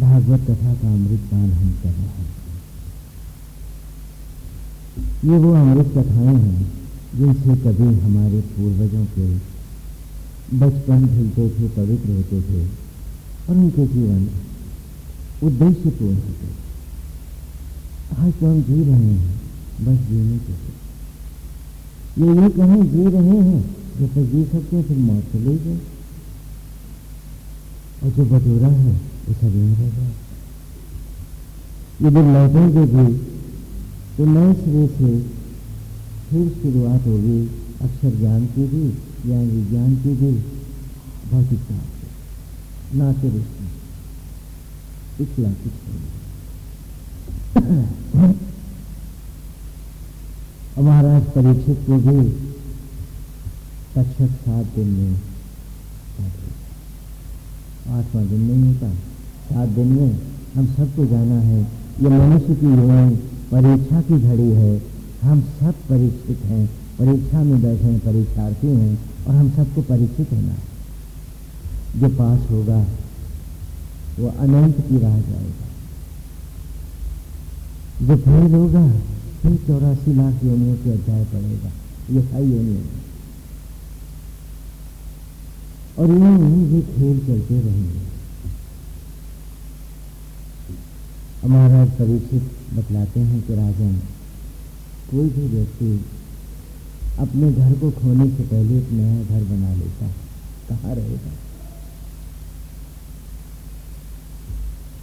भागवत कथा का अमृत पान हम कर रहे हैं। ये वो अमृत कथाएँ हैं जिनसे कभी हमारे पूर्वजों के बचपन झूलते थे, पवित्र होते थे और उनके जीवन उद्देश्य पूर्ण होते आज तो हम जी रहे हैं, बस जीने के लिए। ये ये कहें जी रहे हैं जब तक जी सकते हैं, फिर मौत चले गए और जो बटोरा है वो सब यहीं रह जाए यदि लौटेंगे भी तो नए सिरे से फिर शुरुआत होगी अक्षर ज्ञान की भी, ज्ञान विज्ञान की भी। भौतिक ज्ञान ना के उसमें पिछला कुछ महाराज परीक्षित को भी तक्षक सात दिन में आठवां दिन नहीं होता। सात दिन में हम सबको जाना है। ये मनुष्य की युवाएँ परीक्षा की घड़ी है। हम सब परीक्षित हैं, परीक्षा में बैठे हैं, परीक्षार्थी हैं और हम सबको परीक्षित होना है। जो पास होगा, वो अनंत की राह जाएगा। जो फेल होगा, फिर चौरासी लाख योनियों के अध्याय पड़ेगा ये साई योनियों। और यूँ ये खेल चलते रहेंगे। महाराज परीक्षित बतलाते हैं कि राजन, कोई भी व्यक्ति अपने घर को खोने से पहले एक नया घर बना लेता है। कहाँ रहेगा?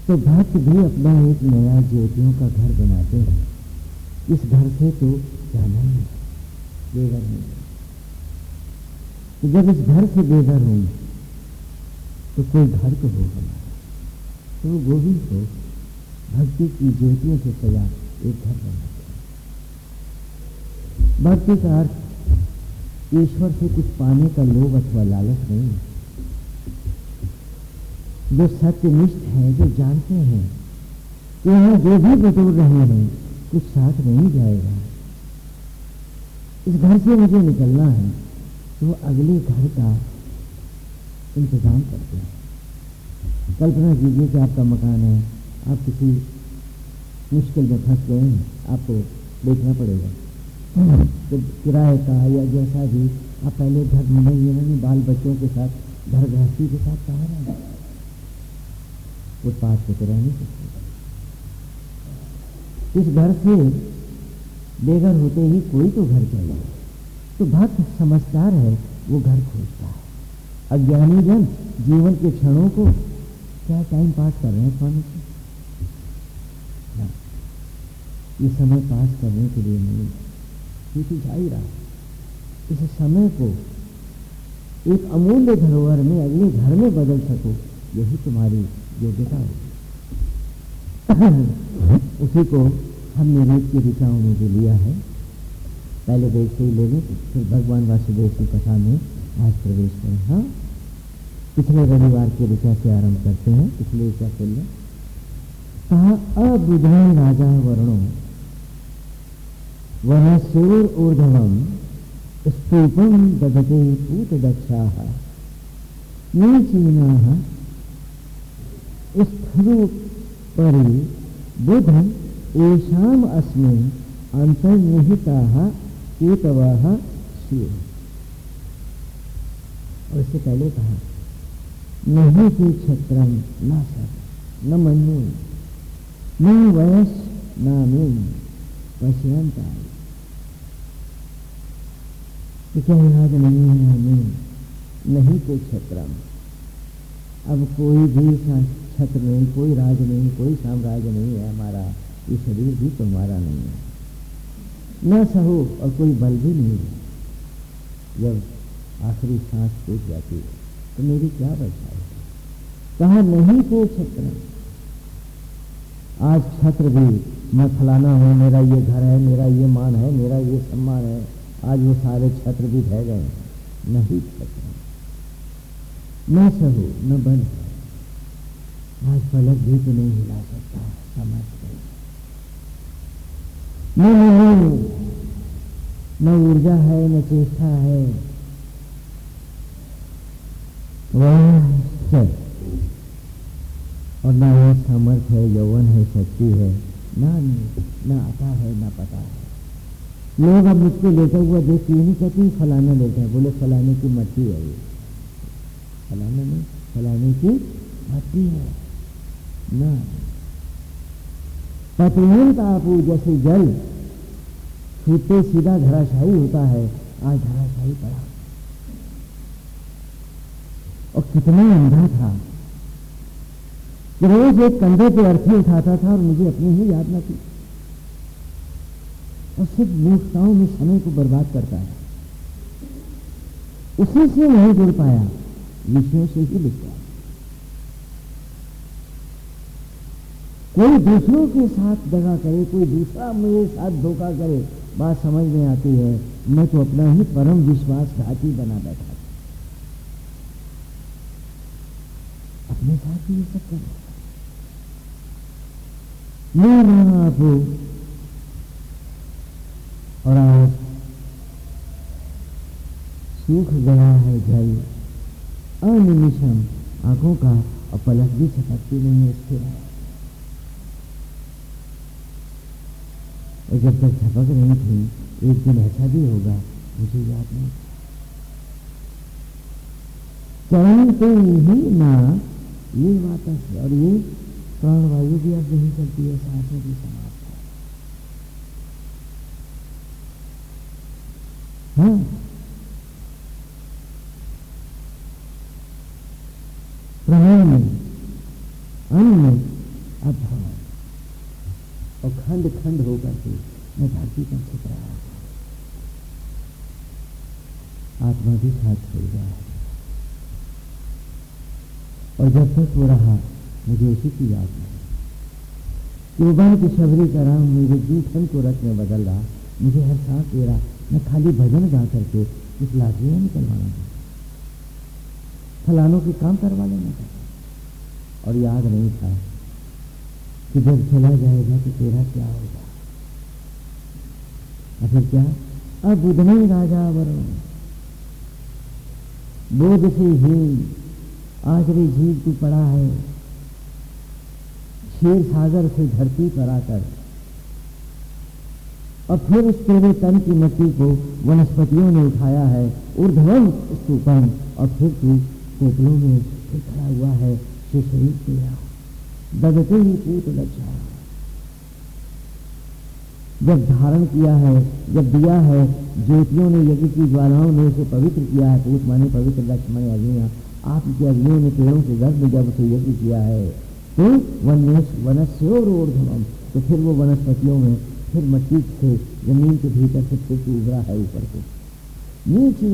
तो भक्त भी अपना एक नया ज्योतियों का घर बनाते हैं। इस घर से तो जाना ही बेघर नहीं तो जब इस घर से बेघर हूँ तो कोई घर को हो हमारा तो वो गोविंद को भक्ति की ज्योतियों से सजा एक घर बनाते भक्ति का अर्थ, ईश्वर से कुछ पाने का लोभ अथवा लालच नहीं है। जो सत्यनिष्ठ है, जो जानते हैं कि यहाँ जो भी बटोर रहे हैं, कुछ साथ नहीं जाएगा। इस घर से मुझे निकलना है तो अगले घर का इंतज़ाम करते हैं। कल्पना कीजिए कि आपका मकान है आप किसी मुश्किल में फंस गए हैं, आपको देखना पड़ेगा। तो किराए का या जैसा भी, आप पहले घर ढूंढेंगे ना बाल बच्चों के साथ घर गृहस्थी के साथ कहा रहे फुटपाथ पे तो रह नहीं सकते। इस घर से बेघर होते ही कोई तो घर चाहिए। तो भक्त समझदार है, वो घर खोजता है। अज्ञानी जन जीवन के क्षणों को क्या टाइम पास कर रहे हैं स्वामी जी? ये समय पास करने के लिए नहीं। क्योंकि जा ही रहा। इस समय को एक अमूल्य धरोहर में अगले घर में बदल सको। यही तुम्हारी योग्यता होगी। उसी को हमने वेद की ऋचाओं में जो लिया है। पहले वेद से ही ले लें फिर भगवान वासुदेव की कथा में आज प्रवेश करें। हाँ? पिछले रविवार की ऋचा से आरंभ करते हैं। पिछले ऋचा से लें। कहा अबुधान राजा वर्णो वह सूर ऊर्धवम स्तूपम दधते पूत दक्षा नीचीना स्थरूपरि बुध येषाम अस्मिन् अंतर्निहिताः केतवाः स्युः। और इससे पहले कहा नहीं कि छत्रम न सर न मनु न वयस नामी पश्यंत क्या याद नहीं है हमें नहीं कोई छत्रम अब कोई भी छत्र नहीं, कोई राज नहीं, कोई साम्राज्य नहीं है हमारा। ये शरीर भी तुम्हारा नहीं है। न सहो और कोई बल भी नहीं है। जब आखिरी सांस टूट जाती है तो मेरी क्या बचा है कहा नहीं कोई छत्र आज छत्र भी मैं फलाना हूँ, मेरा ये घर है, मेरा ये मान है, मेरा ये सम्मान है। आज वो सारे छत्र भी रह गए नहीं छत्र न सहो, न है आज पलक भी तो नहीं हिला सकता समझ न ऊर्जा है, न चेष्टा है। वह और ना वह समर्थ है, यौवन है, शक्ति है। ना ना आता है, ना पता है। लोग अब मुझको लेटा हुआ देख के नहीं कहते फलाना लेटा है। बोले, फलाने की मट्टी है ये। फलाने में फलाने की मट्टी है। ना। पतलीन तापू जैसे जल छूटते सीधा धराशाही होता है। आज धराशाही पड़ा। और कितना अंधा था। रोज एक कंधे पे अर्थी उठाता था और मुझे अपनी ही याद न थी। सिर्फ़ मूर्खताओं में समय को बर्बाद करता है। उसी से नहीं जुड़ पाया, विषयों से ही लिखता है। कोई दूसरों के साथ दगा करे, कोई दूसरा मेरे साथ धोखा करे, बात समझ में आती है, मैं तो अपना ही परम विश्वास विश्वासघाती बना बैठा अपने साथ ही ये सब कर रहा आप और आज सूख गया है जल। अनिमिशम आँखों का और पलक भी छटकती नहीं है स्थिर है और जब तक छपक रही थी, एक दिन ऐसा भी होगा, मुझे याद नहीं। चरण पे ही ना, ये है और ये प्राणवायु भी अब नहीं चलती है, सांसों की समाप्त अभाव और खंड खंड होकर के मैं धरती रहा आत्मा भी साथ छोड़ गया है और जब तक वो रहा, मुझे उसी की याद नहीं युवान की शबरी का राम मेरे जूठन को रथ में बदल रहा, मुझे हर सांस दे रहा मैं खाली भजन गा करके इस लाठियाँ निकलवाना था। फलानों के काम करवा लेना था। और याद नहीं था कि जब चला जाएगा तो तेरा क्या होगा? फिर क्या? अब बुधनी राजा वरुण। बोध से ही आखिरी झील तू पड़ा है। क्षीर सागर से धरती पर आकर और फिर उस तेरे तन की मिट्टी को वनस्पतियों ने उठाया है ऊर्धवन स्तूपम, और फिर तू कोपलों में खड़ा हुआ है से शरीर तेरा दगते ही पूत लक्षा जब धारण किया है, जब दिया है, ज्योतियों ने यज्ञ की ज्वालाओं ने उसे पवित्र किया है, पूत माने पवित्र लक्ष्मण अग्निया। आपकी अग्नियों ने पेड़ों के गर्भ में जब उसे यज्ञ किया है तो वन वनस्योरोर्धम तो फिर वो वनस्पतियों में फिर मट्टी से ज़मीन के भीतर से फिर उभरा है ऊपर को ये नीचे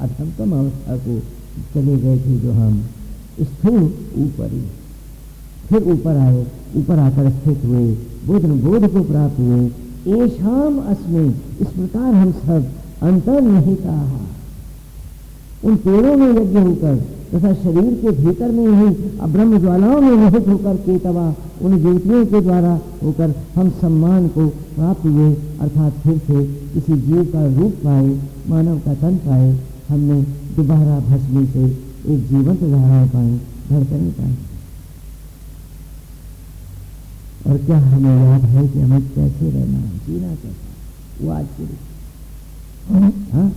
अधमतम अवस्था को चले गए थे जो हम स्थूल ऊपर ही। फिर ऊपर आए, ऊपर आकर स्थित हुए बोध बोध को प्राप्त हुए। ए शाम अस्में इस प्रकार हम सब अंतर नहीं कहा उन पेड़ों में यज्ञ होकर तथा शरीर के भीतर में ही ब्रह्म ज्वालाओं में निहित होकर केतवा उन ज्योतियों के द्वारा होकर हम सम्मान को प्राप्त हुए, अर्थात फिर से किसी जीव का रूप पाए, मानव का तन पाए, हमने दोबारा भस्मी से एक जीवंत धारा पाए, धड़कने पाए। और क्या हमें याद है कि हमें कैसे रहना है? जीना कैसा वो आज के हाँ?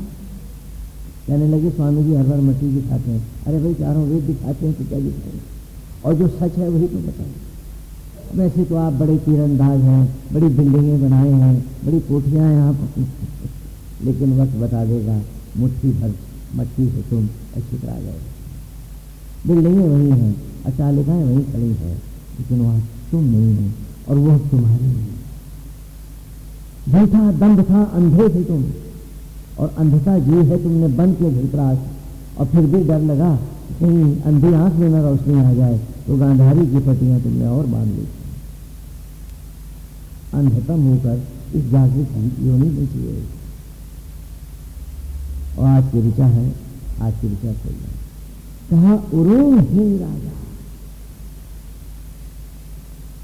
कहने लगे, स्वामी जी, हर बार मट्टी दिखाते हैं। अरे भाई, चारों वेद दिखाते हैं तो क्या दिखाएँगे और जो सच है, वही तो बताएँ। वैसे तो आप बड़े तीरंदाज हैं, बड़ी बिल्डिंगें बनाए हैं, बड़ी कोठियाँ यहाँ पर लेकिन वक्त बता देगा, मुट्ठी भर मट्टी से तुम अच्छी तरह गए बिल्डिंगें वही हैं अचालिकाएँ वही खड़ी हैं, लेकिन वहाँ तुम नहीं हो, और वह तुम्हारी नहीं झूठा, दंड था, अंधे थे तुम। और अंधता जी है तुमने बंद किया धृतराज और फिर भी डर लगा कहीं अंधी आँख में न रोशनी आ जाए तो गांधारी की पट्टियाँ तुमने और बाँध ली। अंधतम होकर इस जागृत योनि में चाहिए और आज की ऋचा है, आज की ऋचा खोल कहा, उरुण ही राजा।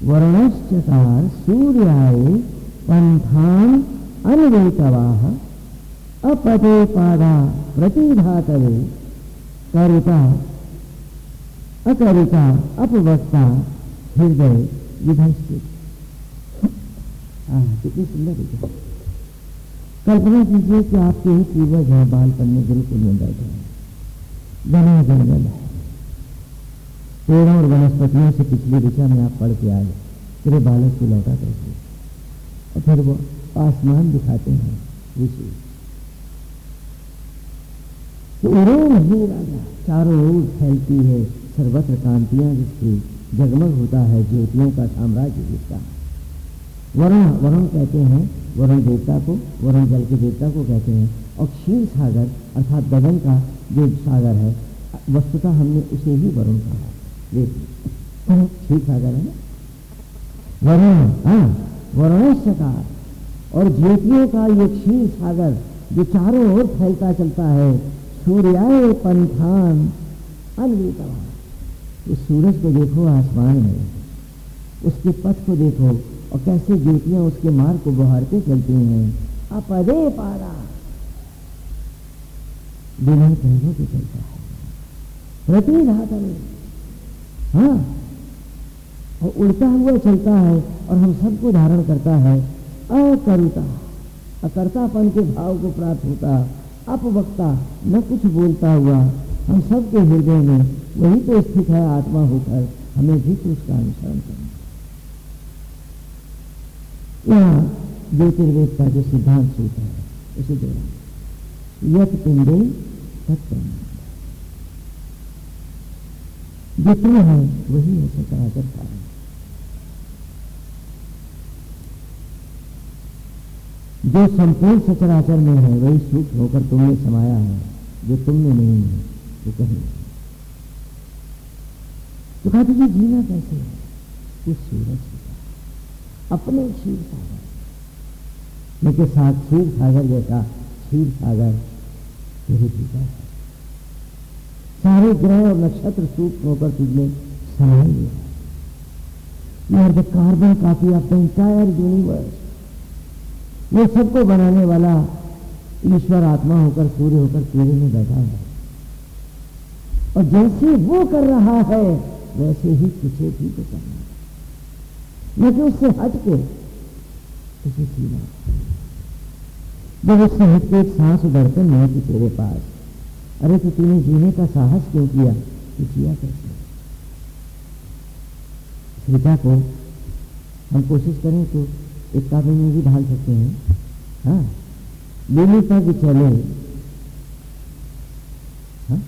वर्णश्चकार सूर्याय पंथान अनवेतवाह अपदे पादा प्रतिधातवे। करुता, अकरिता, अपवक्ता, हृदय विधस्थित कितनी सुंदर है कल्पना कीजिए कि आपके ही पूर्वज हैं बालपन में गुरुकुल में बैठे हैं। घना जंगल है। पेड़ों और वनस्पतियों से पिछली दिशा में आप पढ़ के आए, तेरे बालक को लौटा करके। और फिर वो आसमान दिखाते हैं, ऋषि। तो ही चारों ओर फैलती है सर्वत्र कांतियाँ जिसकी जगमग होता है, ज्योतियों का साम्राज्य जिसका। वरुण वरुण कहते हैं, वरुण देवता को, वरुण जल के देवता को कहते हैं। और क्षीर सागर, अर्थात गगन का जो सागर है, वस्तुतः हमने उसे ही वरुण कहा। क्षीर सागर है वरुण हाँ वरुणेश का। और ज्योतियों का ये क्षीर सागर जो चारों ओर फैलता चलता है सूर्याय पंथान अनवीतवा उस सूरज को देखो, आसमान में। उसके पथ को देखो, और कैसे ज्योतियाँ उसके मार्ग को बहारते चलती हैं। अपदे पारा। बिना पैरों के चलता है। प्रति धातन हाँ। और उड़ता हुआ चलता है, और हम सबको धारण करता है। अकरुता। अकर्तापन के भाव को प्राप्त होता। अपवक्ता न कुछ बोलता हुआ, हम सबके हृदय में वही तो स्थित है, आत्मा होकर हमें भी तो उसका अनुसरण करना। यहाँ ज्योतिर्वेद का जो सिद्धांत सूत्र है, उसे जोड़ा यथ पिंडे है, वही है सचराचर कारण। जो संपूर्ण सचराचर में है, वही सूक्ष्म होकर तुमने समाया है, जो तुमने नहीं है, वो कहीं तो कहा तुझे जीना कैसे है? उस सूरज अपने क्षीर सागर। लेकिन साथ क्षीर सागर जैसा क्षीर सागर तेरे भीतर है। सारे ग्रह और नक्षत्र सूक्ष्म होकर तुझने समाई लिया you are the carbon copy of the entire universe वो सबको बनाने वाला ईश्वर आत्मा होकर, सूर्य होकर तेरे में बैठा है। और जैसे वो कर रहा है, वैसे ही तुझे भी तो करना है। उससे हट के किसी जीना जब उससे हट के एक सांस उधरते नहीं थी तेरे पास। अरे तो तूने जीने का साहस क्यों किया? तो किया कैसे? सीता को हम कोशिश करें तो एक काबे में भी ढाल सकते हैं। हाँ। बिनु पग चले। हाँ।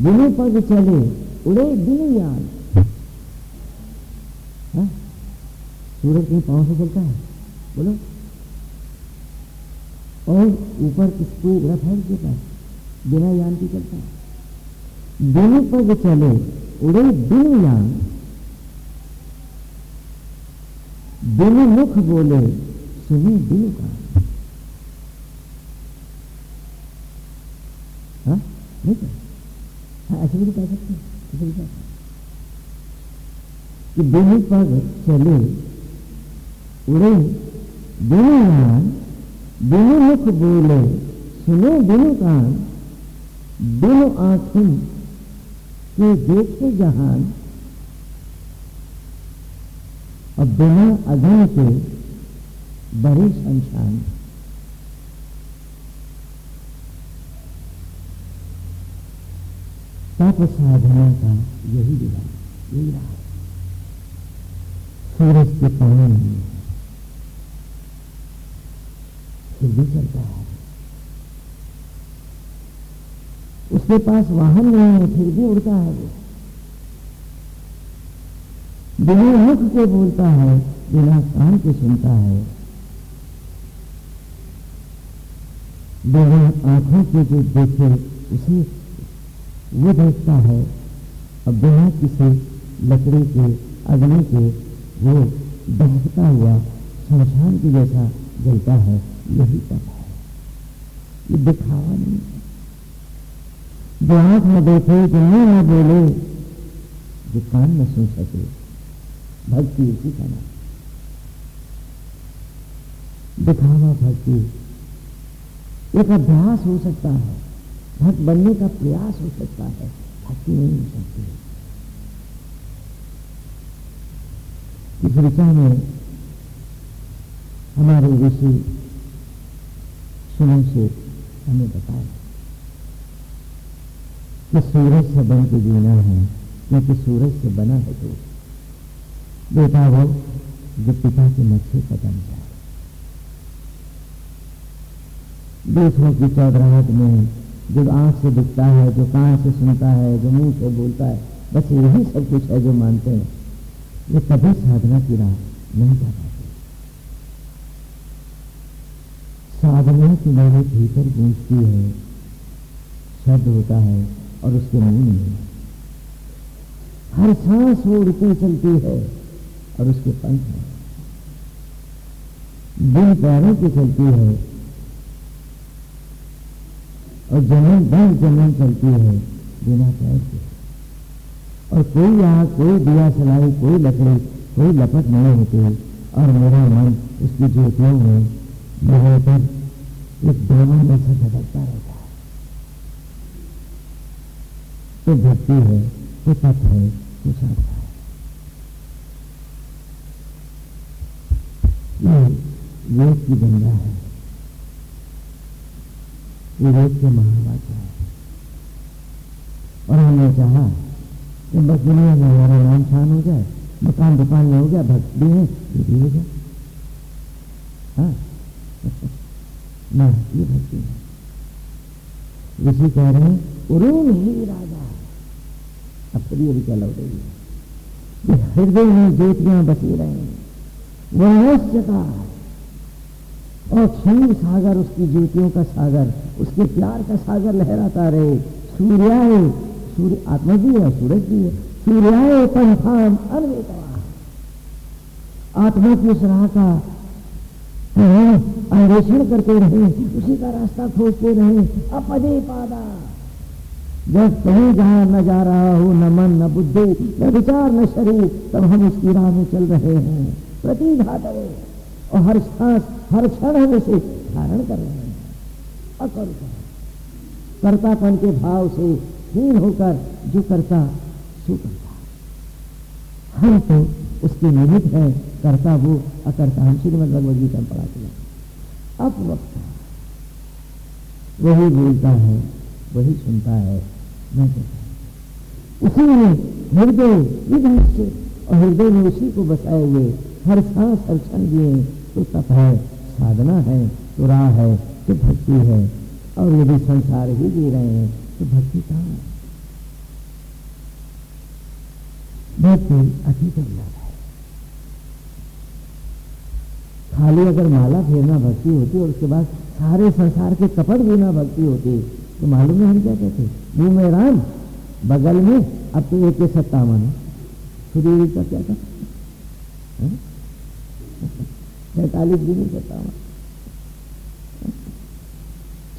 बिनु पग चले। उड़े बिनु याद हाँ। सूरज कहीं पाँव से चलता है। बोलो। और ऊपर किसको रथ है उसके पास? बिना यान की चलता है। दोनों पग चले। उड़े बिन यान दोनों मुख बोले सुने दिल का। हाँ? हाँ ऐसे भी तो कह सकते कि दोनों पग चले, उड़े दोनों नाम दोनों मुख बोले, सुने दोनों कान दोनों आँखें के देखे जहान। और बिना अधन के बड़े संशान तप साधना का यही विधान यही रहा। सूरज के पानी में फिर भी चलता है। उसके पास वाहन नहीं है, फिर भी उड़ता है वो। बिना मुख के बोलता है बिना कान के सुनता है। बिना आँखों के जो देखे उसे वो देखता है। और बिना किसी लकड़ी के, अग्नि के, वो बहता हुआ शमशान की जैसा जलता है। यही तप है। ये दिखावा नहीं जो आँख न देखे, जो मुँह न बोले, जो कान न सुन सके। भक्ति उसी का नाम। दिखावा भक्ति। एक अभ्यास हो सकता है। भक्त बनने का प्रयास हो सकता है। भक्ति नहीं हो सकती है। इस ऋषा में हमारे ऋषि सुनो से हमें बताया कि सूरज से बन के जीना है क्योंकि सूरज से बना है दोस्त। बेटा वो जो पिता के मच्छे कदम जाए दूसरों की चौधराहट में जो आँख से दिखता है, जो कान से सुनता है, जो मुँह से बोलता है, बस यही सब कुछ है जो मानते हैं। ये कभी साधना की राह नहीं जा पाते। साधना की मेरे भीतर गूंजती है, शब्द होता है और उसके मुँह में हर सांस वो उड़ती चलती है। और उसके पंख में बिन पैरों की चलती है और ज़मीन दस ज़मीन चलती है, बिना पैर के। और कोई यहाँ कोई दिया सलाई, कोई लकड़ी, कोई लपट नहीं होती और मेरा मन उसकी ज्योतियों में निरंतर एक देवन जैसा झटकता रहता है। तो भक्ति है तो तप है तो साधना है ये योग की गंगा है। विवेक के महावाचा है। और हमने चाहा कि बस दुनिया में हमारा नाम छान हो जाए, मकान दुकान में हो गया भक्त भी है, ये भी हो जाए। हाँ। ना ये भक्ति है ऋषि कह रहे हैं उरूम ही। राजा अब प्रिय ऋचा लौट रही है। हृदय में ज्योतियाँ बसी रहे हैं वह और क्षीर सागर, उसकी ज्योतियों का सागर, उसके प्यार का सागर लहराता रहे। सूर्याय, सूर्य आत्मा भी है, सूरज भी है। सूर्याय पंथान अनवेतवा आत्मा की उस राह का अन्वेषण करते रहे, उसी का रास्ता खोजते रहे। अपदे पादा। जब कहीं जहाँ न जा रहा हो, न मन, न बुद्धि, न विचार, न शरीर, तब हम उसकी राह में चल रहे हैं। प्रतिघात और हर सांस, हर क्षण हम उसे धारण कर रहे हैं। अकर्ता कर्तापन के भाव से हीन होकर जो करता सो करता हम तो उसके निमित्त है। करता वो अकर्ता। हम श्रीमद भगवद गीता में पढ़ा चला अब वक्त वही बोलता है, वही सुनता है मैं कहता उसी में हृदय विधि और हृदय में उसी को बसाए हुए हर सांस हर क्षण दिए। तो तप है, साधना है तो राह है तो भक्ति है। और यदि संसार ही जी रहे हैं तो भक्ति कहाँ है? भक्ति अति है। खाली अगर माला फेरना भक्ति होती और उसके बाद सारे संसार के कपट बिना भक्ति होती तो मालूम है हम क्या कहते मुँह में राम, बगल में, अब तो एक सत्तावन सूर्य का क्या था? पैतालीस दिन सत्तावन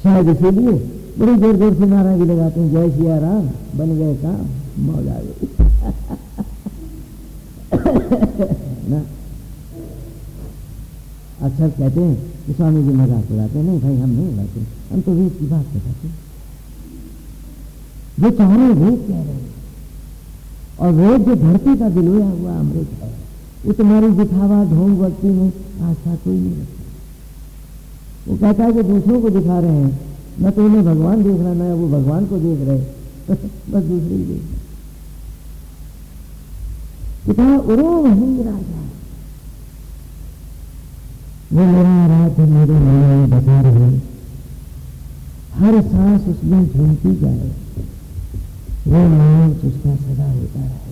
शायद इसीलिए बड़ी ज़ोर ज़ोर से नारा भी लगाते हैं, जय सिया राम बन गए काम, मौज आ गई। अक्सर कहते हैं कि स्वामी जी मज़ाक उड़ाते नहीं भाई, हम नहीं उड़ाते हम तो वेद की बात बताते जो चाह रहे वेद कह रहे हैं, और वेद जो धरती का दिलोया हुआ अमृत है वो तुम्हारी दिखावा ढोंग भक्ति में आस्था कोई नहीं रखता। वो कहता है कि दूसरों को दिखा रहे हैं। न तो उन्हें भगवान देख रहा न वो भगवान को देख रहे बस दूसरे ही देख कितना उरो वही राजा। वो मेरा आराध्य मेरे मन बता रहे। हर सांस उसमें झूमती जाए। वो नाच उसका सदा होता रहे।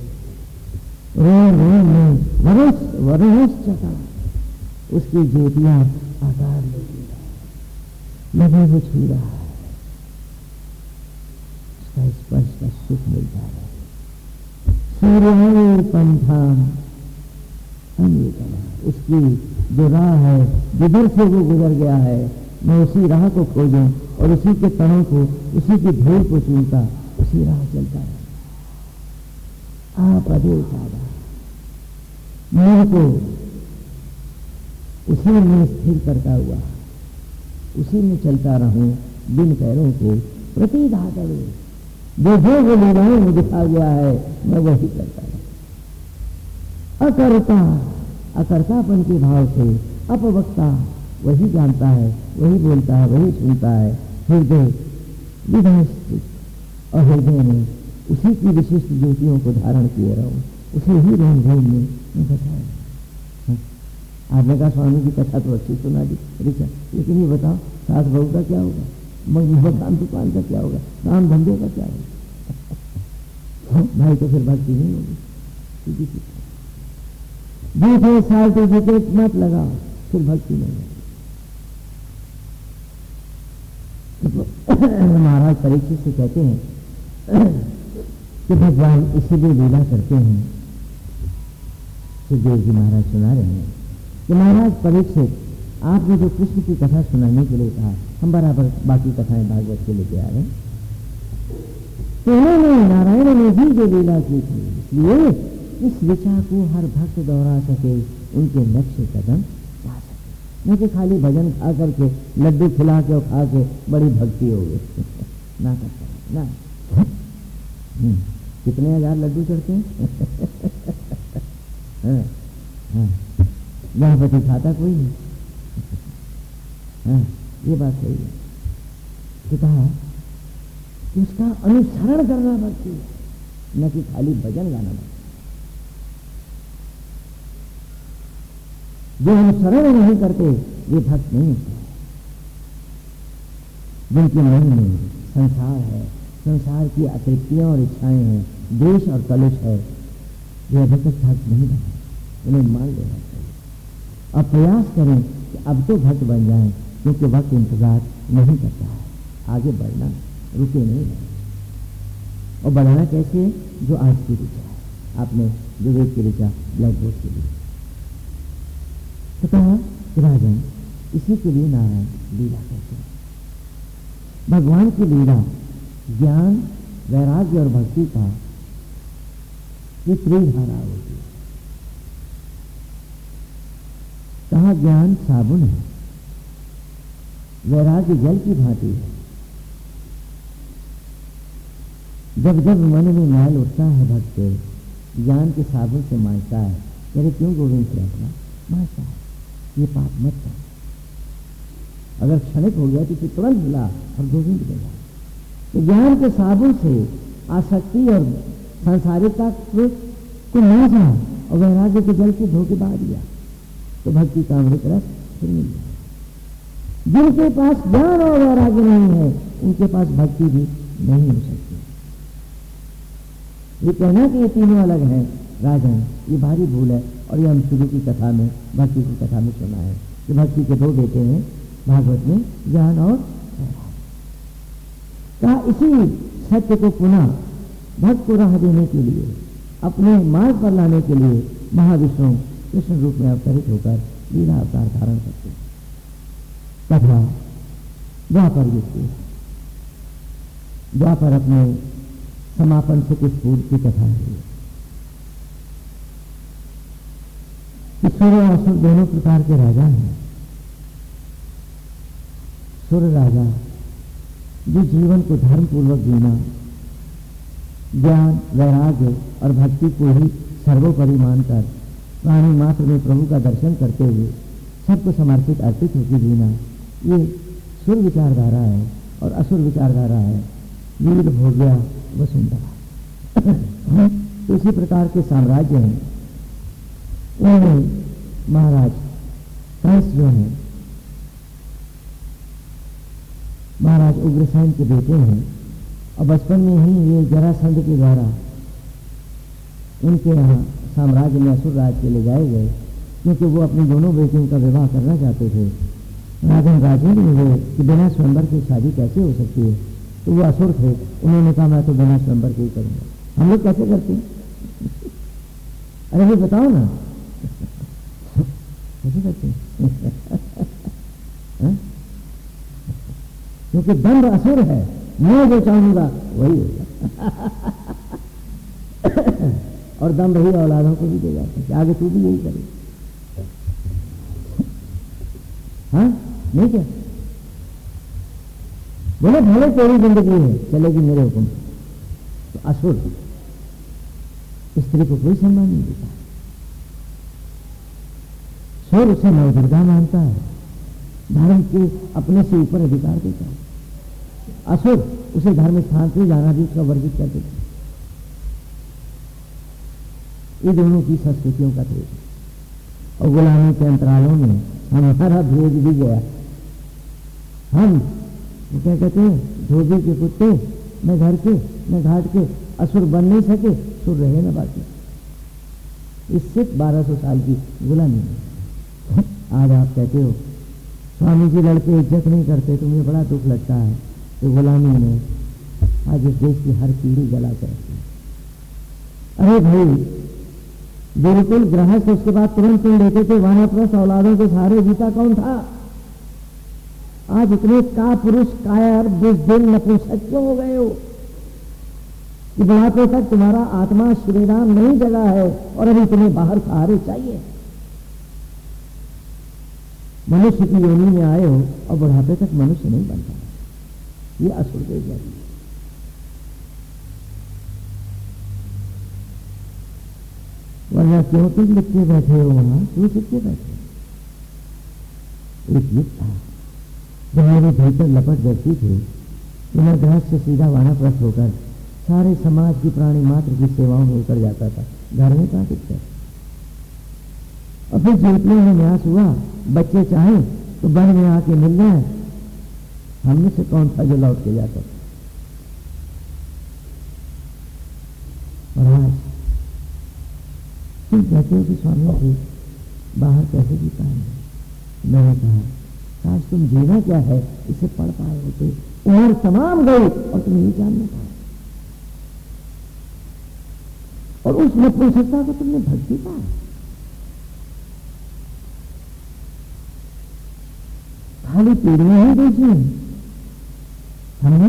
उसकी ज्योतियाँ आकार लगे वो छू रहा है उसका स्पर्श का सुख मिल जा रहा है सूर्य पंथाम उसकी जो राह है जिधर से वो गुजर गया है मैं उसी राह को खोजूं और उसी के तनों को उसी की धूल को चुनता उसी राह चलता है आप सादा मन को उसी में स्थिर करता हुआ, उसी में चलता रहूँ बिन पैरों को प्रति धातवे। जो जो वो लीलाओं में दिखा गया है, मैं वही करता रहूँ अकर्ता, अकर्तापन के भाव से अपवक्ता, वही जानता है, वही बोलता है, वही सुनता है। हृदय विधय और हृदय में उसी की विशिष्ट ज्योतियों को धारण किए रहो। उसे ही रोम रोम में बताया। हाँ। आपने कहा स्वामी की कथा तो अच्छी सुना दी। रिचा लेकिन ये बताओ सास बहू का क्या होगा? मकान दुकान का क्या होगा? काम धंधे का क्या होगा? हाँ, भाई तो फिर भक्ति नहीं होगी। दूसरे साल तो विकेट मत लगाओ फिर भक्ति नहीं होगी। तो महाराज परीक्षित से कहते हैं कि भगवान इसीलिए लीला करते हैं। सुखदेव जी महाराज सुना रहे हैं। कि महाराज परीक्षित आपने जो कृष्ण की कथा सुनाने के लिए कहा हम बराबर बाकी कथाएँ भागवत के लेके आ रहे तो उन्होंने नारायण ने भी जो लीला की थी इसलिए इस विचार को हर भक्त दोहरा सके उनके लक्ष्य कदम पा सके। नहीं कि खाली भजन खा करके लड्डू खिला के और खा के बड़ी भक्ति हो गई। ना करता ना। हम्म, कितने हज़ार लड्डू चढ़ते हैं? हाँ, हाँ, खाता कोई नहीं। हाँ, ये बात सही है। तो कहा कि उसका अनुसरण करना भक्ति न कि खाली भजन गाना भक्ति जो अनुसरण नहीं करते वे भक्त नहीं होते। जिनके मन में संसार है संसार की अतृप्तियाँ और इच्छाएँ हैं। देश और कलुष है। वे अभी तक भक्त नहीं बने उन्हें मान लेना चाहिए। अब प्रयास करें कि अब तो भक्त बन जाए, क्योंकि वक्त इंतज़ार नहीं करता है। आगे बढ़ना रुके नहीं है। और बढ़ाना कैसे जो आज की ऋचा है। आपने विवेक की ऋचा ब्लैक बोर्ड के लिए तो कहा, राजन, इसी के लिए नारायण लीला कहते हैं। भगवान की लीला ज्ञान, वैराग्य और भक्ति का ये त्रिधारा होती है। कहा ज्ञान साबुन है, वैराग्य जल की भांति है। जब जब मन में मैल उठता है भक्त, ज्ञान के साबुन से मांझता है अरे क्यों गोविंद से अपना? मांझता है। ये पाप मत कर। अगर क्षणिक हो गया तो तुरंत मिला और गोविंद तो ज्ञान के साबुन से आसक्ति और सांसारिकता को मांझा और वैराग्य के जल के धोखे बहा दिया तो भक्ति का अमृत रस फिर मिल गया जिनके पास ज्ञान और वैराग्य नहीं है, उनके पास भक्ति भी नहीं हो सकती। ये कहना कि ये तीनों अलग हैं। राजन ये भारी भूल है और ये हम शुरू की कथा में, भक्ति की कथा में सुना है। कि भक्ति के दो बेटे हैं, भागवत में ज्ञान और कहा इसी सत्य को पुनः भक्त को राह देने के लिए, अपने मार्ग पर लाने के लिए महाविष्णु कृष्ण रूप में अवतरित होकर लीला अवतार धारण करते तथा द्वापर युग द्वापर अपने समापन से कुछ पूर्व की कथा है। ईश्वर और असुर दोनों प्रकार के राजा हैं। सूर्य राजा जो जीवन को धर्म पूर्वक जीना, ज्ञान, वैराग्य और भक्ति को ही सर्वोपरि मानकर प्राणी मात्र में प्रभु का दर्शन करते हुए सबको समर्पित अर्पित होकर जीना। ये सुर विचारधारा है और असुर विचारधारा है। वीर भोग्या वसुंधरा। इसी प्रकार के साम्राज्य हैं। उनमें महाराज कंस जो है महाराज उग्रसेन के बेटे हैं। और बचपन में ही ये जरासंध के द्वारा उनके यहाँ साम्राज्य में असुर राज के ले जाए गए, क्योंकि वो अपने दोनों बेटियों का विवाह करना चाहते थे। राजन राजे नहीं हुए कि बिना स्वयंवर की शादी कैसे हो सकती है? तो वो असुर थे, उन्होंने कहा, मैं तो बिना स्वयंवर के ही करूँगा। हम लोग कैसे करते अरे बताओ ना। कैसे करते हाँ? क्योंकि दंड असुर है। मैं जो चाहूँगा, वही होगा और दम रही औलादों को भी दे जाते हैं आगे तू भी यही करे हाँ? नहीं क्या? बोले, भले तेरी ज़िंदगी है, चलेगी मेरे हुक्म तो असुर स्त्री को कोई सम्मान नहीं देता। असुर उसे नवदुर्गा मानता है। धर्म के अपने से ऊपर अधिकार देता है। असुर उसे धर्म स्थान से जाना भी उसका वर्जित कर देता ये दोनों की संस्कृतियों का भेद। और गुलामी के अंतरालों में हमारा भेद भी गया। हम, वो क्या कहते हैं, धोबी के कुत्ते, न घर के, न घाट के, असुर बन नहीं सके, सुर रहे न बाकी। इससे 1200 साल की गुलामी आज आप कहते हो, स्वामी जी लड़के इज़्ज़त नहीं करते, तुम्हें बड़ा दुख लगता है। तो गुलामी में आज इस देश की हर पीढ़ी जला कर अरे भाई, बिल्कुल गृहस्थ उसके बाद तुरंत तुम लेते थे वानप्रस्थ औलादों के सहारे जीता कौन था? आज इतने का पुरुष कायर बुजदिल नपुंसक क्यों हो गए हो? कि बुढ़ापे तक तुम्हारा आत्मा श्रीराम नहीं जगा है और अभी तुम्हें बाहर सहारे चाहिए। मनुष्य की योनि में आए हो और बुढ़ापे तक मनुष्य नहीं बनता। ये असुर के ज़रिए वरना क्यों तुम लिख के बैठे हो वहाँ क्यों लिख के बैठे एक युग था। जब मेरे भीतर लपट करती थी कि मैं गृहस्थ से सीधा वानाप्रस्थ होकर सारे समाज की प्राणी मात्र की सेवाओं में उतर जाता था। घर में कहा दिक्कत और फिर जीतने में न्यास हुआ, बच्चे चाहे तो वन में आके मिल जाए हमने से कौन था जो लौट के जाता था? और आज, तुम कहते हो कि स्वामी जी, बाहर कैसे जी पाएँगे मैंने कहा, काश तुम जीना क्या है, इसे पढ़ पाए होते। उम्र तमाम गई, और तुम ये जानना पाए और उस नपुंसकता को तुमने भक्ति पाया खाली पीढ़ियाँ ही देखी हमने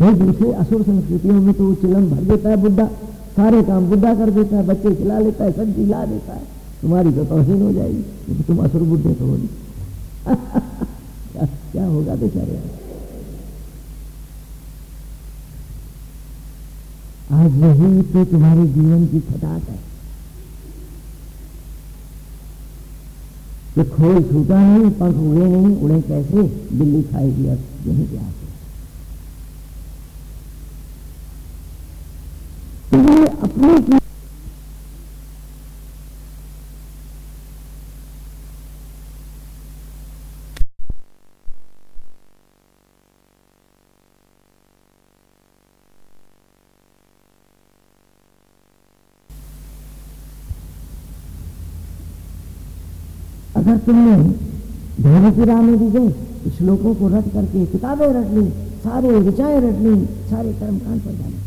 भाई दूसरे असुर संस्कृतियों में तो चिलम भर देता है बुढ़ा सारे काम बुढ़ा कर देता है बच्चे खिला लेता है सब्ज़ी ला देता है। तुम्हारी तो तोहिन हो जाएगी क्योंकि तुम असुर बुढ़े तो हो क्या, क्या होगा बेचारे? आज यही तो तुम्हारे जीवन की खटाट है। कि खोल छूटा नहीं पंख उड़े नहीं, उड़े कैसे? बिल्ली खाएगी अब यही क्या अपनी अपने अगर तुमने धैर्य की राह में भी गए श्लोकों को रट करके किताबें रट ली, सारे ऋचाएँ रट ली, सारे कर्मकांड पर जाने।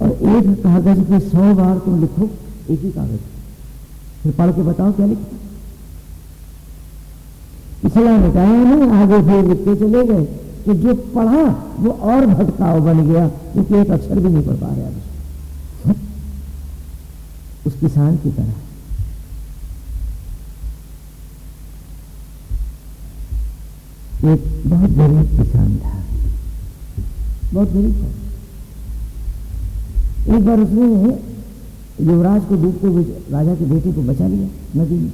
और एक कागज़ पे सौ बार तुम लिखो, एक ही कागज़। फिर पढ़ के बताओ क्या लिखा इसलिए बताया नहीं आगे फिर लिखते चले गए कि जो पढ़ा, वो और भटकाव बन गया, क्योंकि एक अक्षर भी नहीं पढ़ पा रहा किसान की तरह। एक बहुत गरीब किसान था। बहुत गरीब था। एक बार उसने युवराज को डूबते हुए राजा के बेटे को बचा लिया नदी में।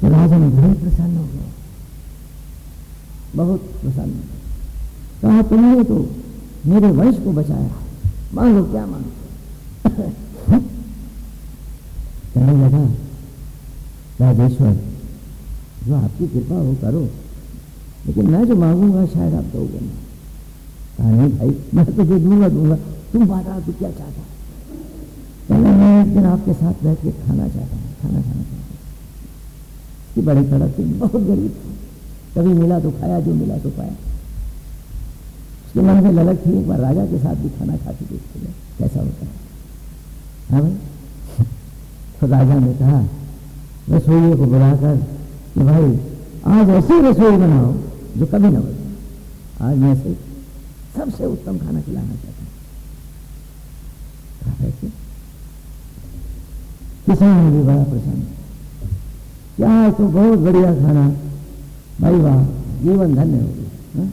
तो राजा ने बहुत प्रसन्न हो गया। बहुत प्रसन्न हो गया। कहा, तुमने तो मेरे वंश को बचाया। मांगो, क्या मांगो? कहने लगा राजेश्वर जो आपकी कृपा हो करो, लेकिन मैं जो मांगूँगा शायद आप दोगे नहीं। कहा, नहीं भाई, मैं तुझे दूँगा दूँगा। तुम बात तू क्या चाहता कहना मैं एक दिन आपके साथ बैठ के खाना चाहता हूँ, खाना खाना चाहता हूँ। कि बड़ी कड़क थी बहुत गरीब थी। कभी मिला तो खाया, जो मिला तो पाया। उसके मन में ललक थी, एक बार राजा के साथ भी खाना खाती थी उसके कैसा होता है। हाँ भाई? तो राजा ने कहा, रसोइये को बुलाकर कि भाई, आज ऐसी रसोई बनाओ जो कभी ना बने। आज मैं ऐसे सबसे उत्तम खाना खिलाना चाहता हूँ। किसान भी बड़ा प्रसन्न क्या तो बहुत बढ़िया खाना, भाई वाह, जीवन धन्य हो गया हाँ?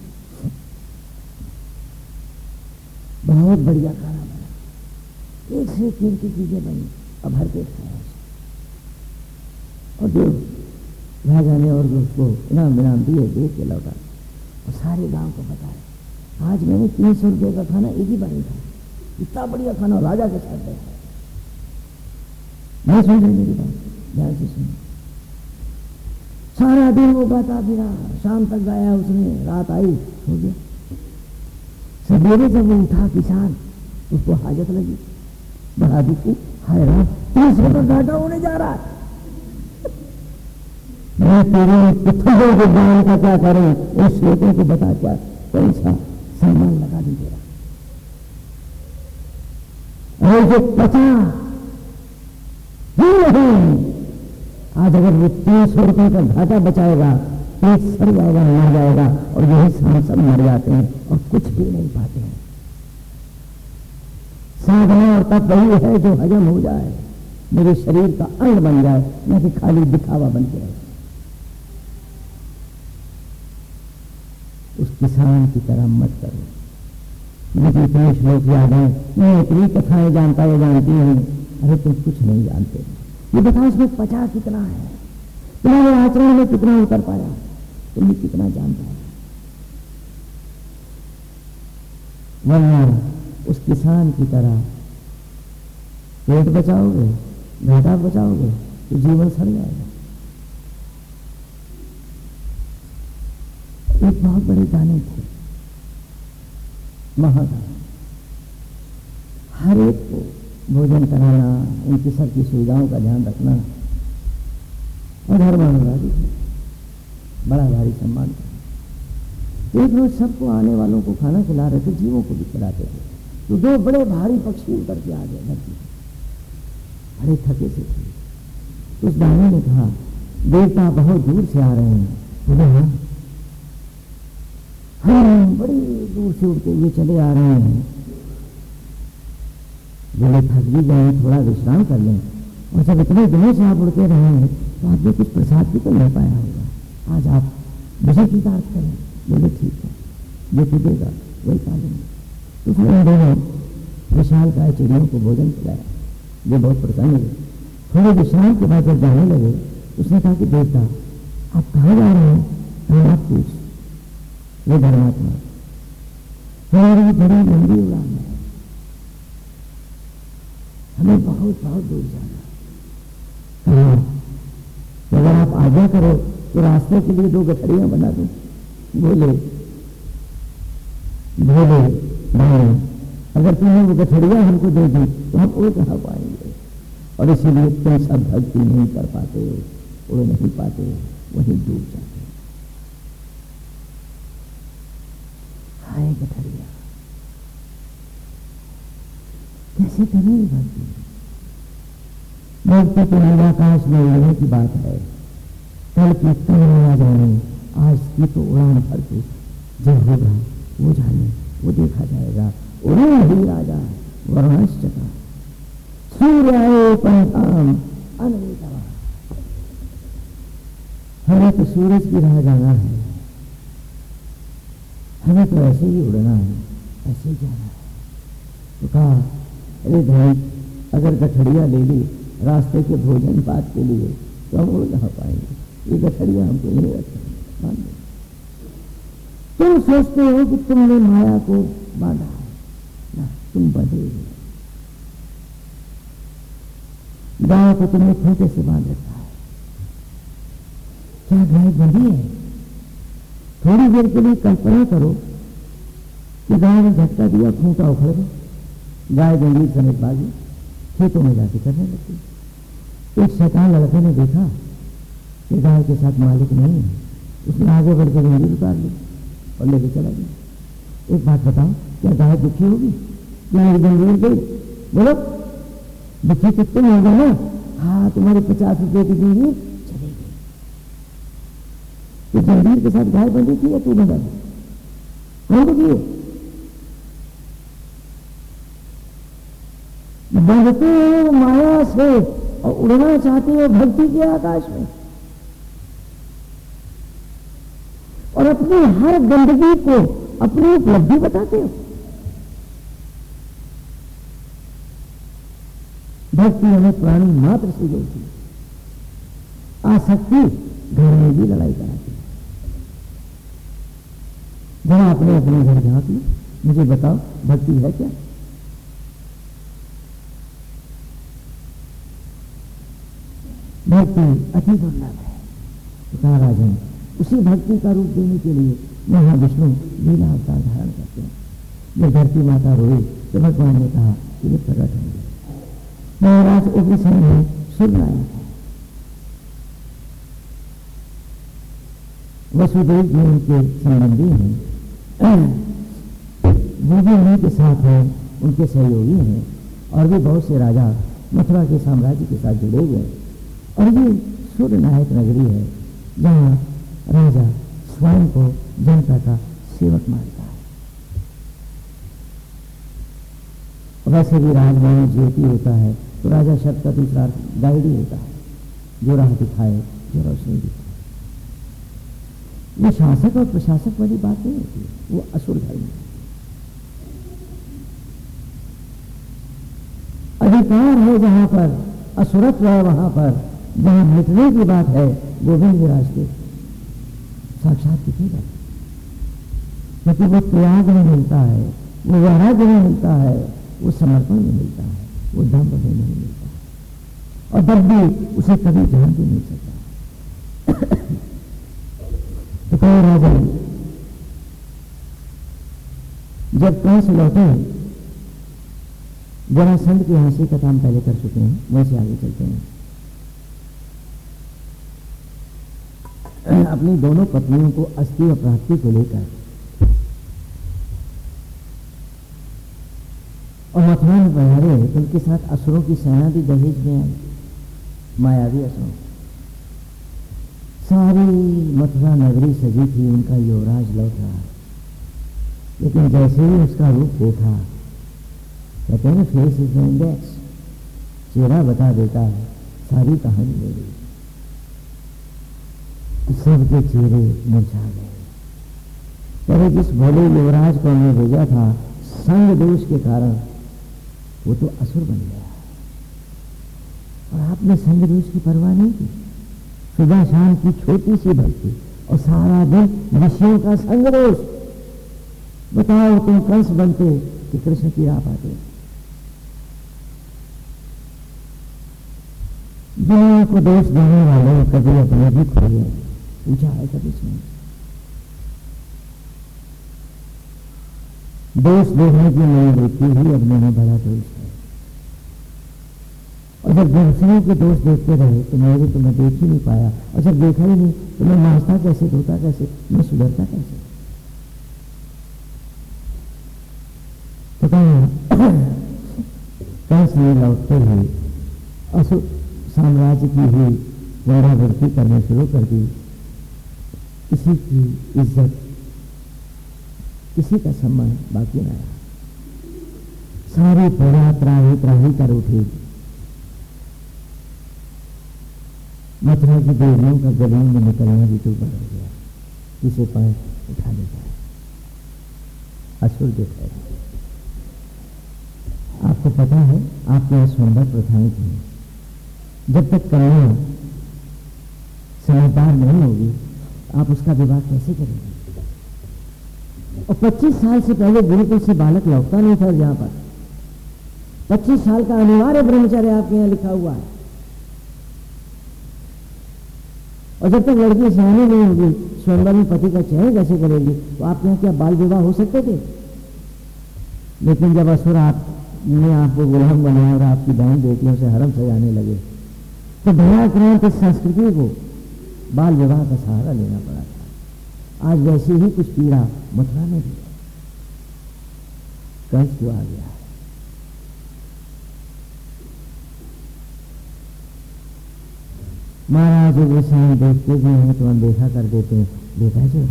बहुत बढ़िया खाना बना। एक से एक चीज़ें बनी। अब हर खाया और जो राजा ने और उसको इनाम इनाम दिए, देख के लौटा। और सारे गाँव को बताया आज मैंने तीन सौ रुपये का खाना एक ही बार ही खाया। इतना बढ़िया खाना राजा के साथ बैठा मैं सुन रही मेरी बात। ध्यान से सुन। सारा दिन वो गाता फिरा। शाम तक गाया उसने। रात आई। हो गया। सवेरे जब वो उठा किसान, उसको हाजत लगी। बड़ा दुखी। तीन सौ का घाटा होने जा रहा है। मैं तेरे पुत्रों के ज्ञान का क्या करूँ? उस बेटे को बता क्या? कौन सा सम्मान लगा दीजिएगा और जो पचा ही। नहीं आज अगर वो तीन सौ रुपए का घाटा बचाएगा पेट सर जाएगा मर जाएगा और यही सांसद मर जाते हैं और कुछ भी नहीं पाते। साधना और तप वही है जो हजम हो जाए। मेरे शरीर का अंग बन जाए, न कि खाली दिखावा बन रहे उस किसान की तरह मत करो। मुझे इतने श्लोक याद है, मैं इतनी कथाएँ जानता है, जानती हूँ। अरे तुम कुछ नहीं जानते। ये बताओ उसमें पचा कितना है? तुम्हारे आचरण में कितना उतर पाया? तुम्हें कितना जान पाया वरना उस किसान की तरह। पेट बचाओगे, घाटा बचाओगे तो जीवन सड़ जाएगा। एक बहुत बड़े गाने थे। महादान। हर एक को भोजन कराना, उनकी सबकी सुविधाओं का ध्यान रखना। और धर्मानुरागी बड़ा भारी सम्मान था। एक रोज सबको आने वालों को खाना खिला रहे थे, जीवों को भी खिलाते थे। तो दो बड़े भारी पक्षी उतर के आ गए धरती बड़े थके से थे। उस दानी ने कहा, देवता बहुत दूर से आ रहे हैं। बोले हाँ। हम बड़ी दूर से उड़ते हुए चले आ रहे हैं। बोले थक भी गए थोड़ा विश्राम कर लें। और जब इतने दिनों से आप उड़ते रहे हैं तो आपने कुछ प्रसाद भी तो नहीं पाया होगा। आज आप मुझे कृतार्थ करें। बोले, ठीक है जो तू देगा वही खा लेंगे। फिर दोनों विशाल का चिड़ियों को भोजन खिलाया। जो बहुत प्रसन्न हुए। थोड़े विश्राम के बाद जब जाने लगे, उसने कहा कि देवता आप कहाँ जा रहे हैं? हम आप पूछ। वो धर्मात्मा हमारी बड़ी लंबी उड़ान है। हमें बहुत बहुत दूर जाना है। अगर आप आज्ञा करो तो रास्ते के लिए दो गठरियाँ बना दो। बोले बोले नहीं अगर तुमने वो गठरियाँ हमको दे दी तो हम उड़ कहा पाएँगे और इसीलिए तुम सब भक्ति नहीं कर पाते, उड़ नहीं पाते, वही डूब जाते। आए गठरिया। कैसे करें भक्ति भक्ति तो निराकाश में उड़ने की बात है। कल की कल आ जाने, आज की तो उड़ान भर के जब होगा, वो जाने। वो देखा जाएगा उड़े ही राजा, वर्णश्च का। सूर्य हमें तो सूरज की राह जाना है। हमें तो ऐसे ही उड़ना है, ऐसे ही जाना है। तो कहा, अरे भाई अगर गठड़िया ले ली रास्ते के भोजन पात के लिए तो हम उड़ कहा पाएँगे। ये गठड़िया हमको नहीं रखेंगे तुम सोचते हो कि तुमने माया को बांधा। है ना, तुम बंधे हो। गाय को तुमने खूंटे से बाँध रखा है। क्या गाय बंधी है? थोड़ी देर के लिए कल्पना करो कि गाय ने झटका दिया, खूंटा उखड़ गया। गाय गंभीर समेत बाजी खेतों में जाके करने लगी। एक शैतान लड़के ने देखा कि गाय के साथ मालिक नहीं है। उसने आगे बढ़ के उतार ली और लेके चला गया। एक बात बताओ, क्या गाय दुखी होगी? क्या मेरी गंभीर गई? बोलो दुखी तो तुम होगा ना? हाँ तुम्हारे पचास रुपए की गंभीर चले गई। तो गंभीर के साथ गाय बंधी थी या तू बंधा कौन दुखी है? बढ़ते हो माया से और उड़ना चाहते हो भक्ति के आकाश में। और अपनी हर गंदगी को अपनी उपलब्धि बताते हो। भक्ति हमें प्राणी मात्र से जोड़ती आसक्ति घर में भी लड़ाई कराती है। जब आपने अपने घर जाती मुझे बताओ, भक्ति है क्या? भक्ति अति दुर्लभ है। तो कहा राजन उसी भक्ति का रूप देने के लिए महाविष्णु लीला अवतार धारण करते हैं। जब धरती माता रोई तो भगवान ने कहा कि वे प्रकट होंगे। महाराज उग्रसेन ने सुन लाया था वसुदेव जी उनके संबंधी हैं। वो भी उन्हीं के साथ हैं, उनके सहयोगी हैं, और भी बहुत से राजा मथुरा के साम्राज्य के साथ जुड़े हुए हैं। और ये सूर्य नायक नगरी है, जहाँ राजा स्वयं को जनता का सेवक मानता है। वैसे भी राजभवन ज्योति होता है तो राजा शब्द का दूसरा गाइड ही होता है। जो राह दिखाए, जो रोशनी दिखाए। वो शासक और प्रशासक वाली बात नहीं होती, वो असुर धर्म है। अधिकार है जहाँ पर, असुरत्व है वहाँ पर। जहाँ मिटने की बात है गोविंद रास्ते साक्षात दिखेगा क्योंकि वो त्याग में मिलता है, वो वैराग्य में मिलता है, वो समर्पण में मिलता है, वो दम्भ में नहीं मिलता और तब भी उसे कभी जान भी नहीं सकता तो कहो, राजा, जब कंस लौटे जरा संत की हँसी का काम पहले कर चुके हैं वैसे आगे चलते हैं। अपनी दोनों पत्नियों को अस्थि और प्राप्ति को लेकर। और मथुरा पधारे, उनके साथ असुरों की सेना भी दहेज में आई, मायावी असुरों। सारी मथुरा नगरी सजी थी, उनका युवराज लौट रहा। लेकिन जैसे ही उसका रूप देखा, कहते हैं ना, फेस इज़ इंडेक्स, चेहरा बता देता है, सारी कहानी मेरी सबके चेहरे मुरझा गए। अरे जिस भोले युवराज को हमने भेजा था, संग दोष के कारण, वो तो असुर बन गया। और आपने संग दोष की परवाह नहीं की। सुबह शाम की छोटी सी भक्ति और सारा दिन विषयों का संग दोष। बताओ तुम कंस बनते कि कृष्ण की राह पाते? दुनिया को दोष देने वाले कभी अपने भी खोए पूछा है कभी सुन दोष देखने की नई वृत्ति ही, अब मैंने बड़ा दोष है और जब दूसरों के दोष देखते रहे तो मेरे तो मैं देख ही नहीं पाया। और जब देखा ही नहीं तो मैं नाचता कैसे, धोता कैसे, मैं सुधरता कैसे? तो कहा लौटते हुए असु साम्राज्य की हुई पुनरावृत्ति करना शुरू कर दी। किसी की इज़्ज़त, किसी का सम्मान बाकी न रहा। सारी प्रजा त्राही त्राही कर उठी। मथुरा की देवियों का गलियों में निकलना भी तो बढ़ गया। इसे पाए उठा लेता है। असुर जो है। आपको पता है, आपके यहाँ सुंदर प्रथाएँ थी। जब तक कन्या समझदार नहीं होगी आप उसका विवाह कैसे करेंगे? और 25 साल से पहले गुरुकुल से बालक लौटता नहीं था जहाँ पर। 25 साल का अनिवार्य ब्रह्मचर्य आपके यहाँ लिखा हुआ है। और जब तक लड़की सियानी नहीं होगी, स्वयंवर में पति का चयन कैसे करेगी? तो आपके यहाँ क्या बाल विवाह हो सकते थे? लेकिन जब असुर आपने आपको गुलाम बनाया और आपकी बहन बेटियों से हरम सजाने लगे तो भयाक्रांत इस संस्कृति को बाल विवाह का सहारा लेना पड़ा था आज वैसे ही कुछ पीड़ा मथुरा में भी है कंस जो आ गया है महाराज उग्रसेन देखते भी हैं तो अनदेखा कर देते हैं बेटा जो है